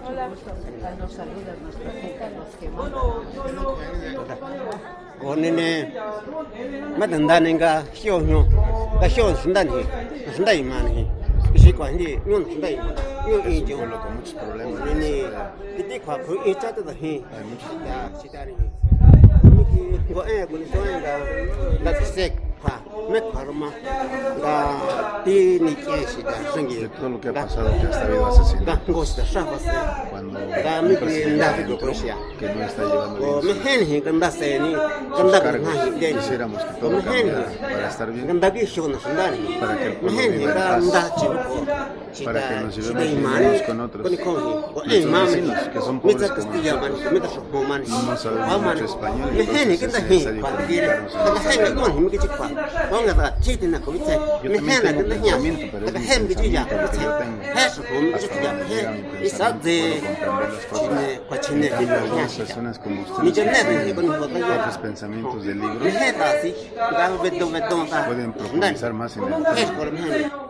mucho Hola. gusto aceptarnos saludos, nos presentan los que mandan. 고네네 마단다는가 쇼노 다 쇼는 순단히 순단히 많이 이 관리 용 순단히 용 이제 올라고 무슨 프로블렘 아니니 그때 과거 이자도 해 시다리 이게 뭐 에, 뭐 소행가 나 색. Me kwa ma da ti ni ke si da sengi De todo lo que ha pasado, que ha da da fa se Cuando da mi da xia que no está llevando o me bien hen se ni na hi de quisiéramos que todo me cambiara para estar bien, ki Para que el me hen chi Para que nos llevemos unos con otros. Nuestros e vecinos, que son pobres como nosotros. No sabemos mucho español, entonces es necesario comunicarnos Yo también tengo pensamiento, pero es mi pensamiento que yo tengo. Hasta donde llega mi pensamiento, de puedo comprender las cosas. nya algunas personas como ustedes tienen otros pensamientos del libro mi he da si ga be do be do ta pueden profundizar más en el tema.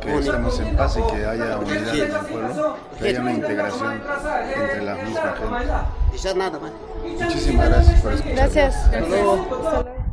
Que estemos en paz y que haya unidad en el pueblo, que haya una integración entre la misma gente. Nada. Muchísimas gracias por escuchar. Gracias. Hasta luego.